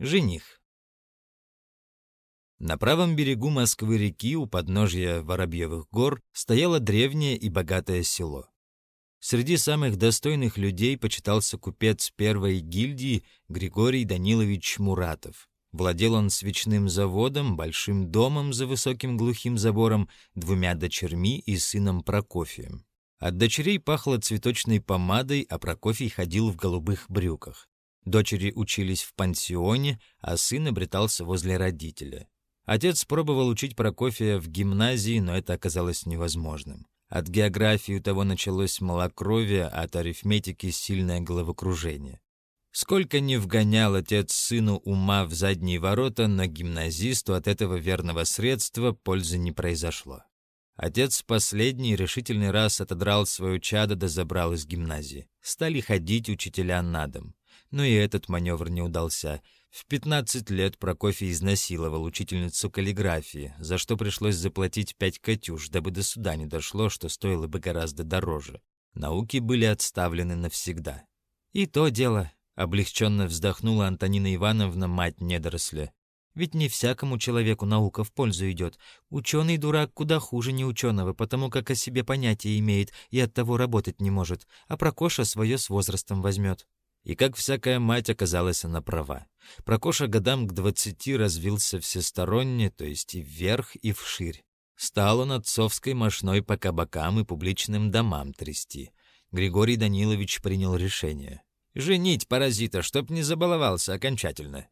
Жених. На правом берегу Москвы-реки у подножья Воробьевых гор стояло древнее и богатое село. Среди самых достойных людей почитался купец первой гильдии Григорий Данилович Муратов. Владел он свечным заводом, большим домом за высоким глухим забором, двумя дочерьми и сыном Прокофием. От дочерей пахло цветочной помадой, а Прокофий ходил в голубых брюках. Дочери учились в пансионе, а сын обретался возле родителя. Отец пробовал учить Прокофия в гимназии, но это оказалось невозможным. От географии у того началось малокровие, а от арифметики сильное головокружение. Сколько не вгонял отец сыну ума в задние ворота, но гимназисту от этого верного средства пользы не произошло. Отец последний решительный раз отодрал свою чадо да забрал из гимназии. Стали ходить учителя на дом. Но и этот маневр не удался. В 15 лет Прокофий изнасиловал учительницу каллиграфии, за что пришлось заплатить пять катюш, дабы до суда не дошло, что стоило бы гораздо дороже. Науки были отставлены навсегда. «И то дело», — облегченно вздохнула Антонина Ивановна, мать недоросля. «Ведь не всякому человеку наука в пользу идет. Ученый дурак куда хуже неученого, потому как о себе понятие имеет и от того работать не может, а Прокоша свое с возрастом возьмет». И как всякая мать оказалась она права. Прокоша годам к двадцати развился всесторонне, то есть и вверх, и вширь. Стал он отцовской мошной по кабакам и публичным домам трясти. Григорий Данилович принял решение. «Женить паразита, чтоб не забаловался окончательно».